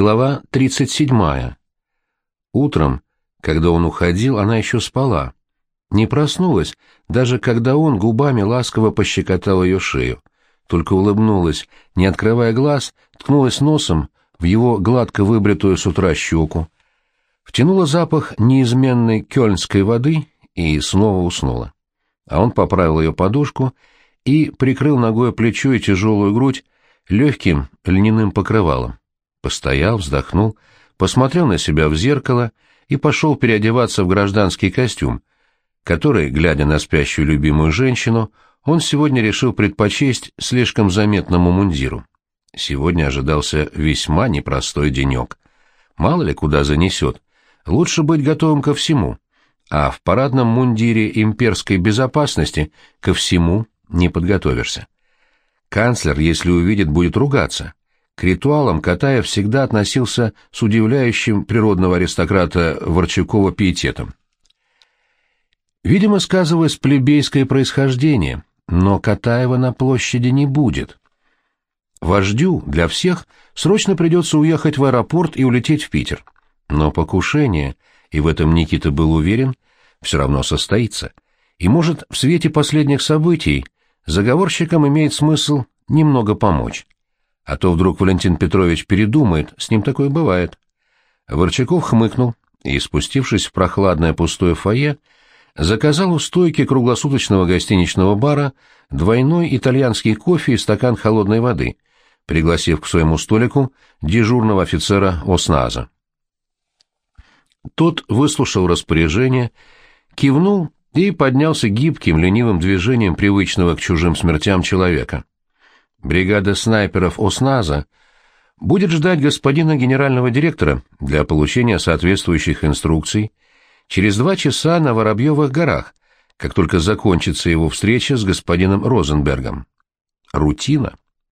Глава 37. Утром, когда он уходил, она еще спала. Не проснулась, даже когда он губами ласково пощекотал ее шею. Только улыбнулась, не открывая глаз, ткнулась носом в его гладко выбритую с утра щеку. Втянула запах неизменной кёльнской воды и снова уснула. А он поправил ее подушку и прикрыл ногой плечо и тяжелую грудь легким льняным покрывалом. Постоял, вздохнул, посмотрел на себя в зеркало и пошел переодеваться в гражданский костюм, который, глядя на спящую любимую женщину, он сегодня решил предпочесть слишком заметному мундиру. Сегодня ожидался весьма непростой денек. Мало ли куда занесет. Лучше быть готовым ко всему. А в парадном мундире имперской безопасности ко всему не подготовишься. Канцлер, если увидит, будет ругаться. К ритуалам Катаев всегда относился с удивляющим природного аристократа Ворчакова пиететом. Видимо, сказывалось плебейское происхождение, но Катаева на площади не будет. Вождю для всех срочно придется уехать в аэропорт и улететь в Питер. Но покушение, и в этом Никита был уверен, все равно состоится. И, может, в свете последних событий заговорщикам имеет смысл немного помочь. А то вдруг Валентин Петрович передумает, с ним такое бывает. Ворчаков хмыкнул и, спустившись в прохладное пустое фойе, заказал у стойки круглосуточного гостиничного бара двойной итальянский кофе и стакан холодной воды, пригласив к своему столику дежурного офицера ОСНАЗа. Тот выслушал распоряжение, кивнул и поднялся гибким, ленивым движением привычного к чужим смертям человека. Бригада снайперов ОСНАЗа будет ждать господина генерального директора для получения соответствующих инструкций через два часа на Воробьевых горах, как только закончится его встреча с господином Розенбергом. Рутина.